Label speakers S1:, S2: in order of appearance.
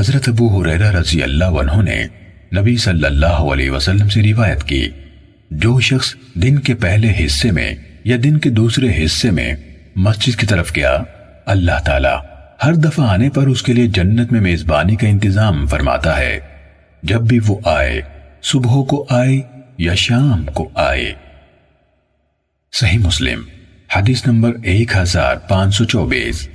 S1: حضرت ابو حریرہ رضی اللہ عنہ نے نبی صلی اللہ علیہ وسلم سے روایت کی، جو شخص دن کے پہلے حصے میں یا دن کے دوسرے حصے میں مسجد کی طرف گیا، اللہ تعالی ہر دفعہ آنے پر اس کے لیے جنت میں میزبانی کا انتظام فرماتا ہے۔ جب بھی وہ آئے، صبح کو آئے یا شام کو آئے۔ صحیح مسلم، حدیث نمبر ایک ہزار پانچ سو چوبیس۔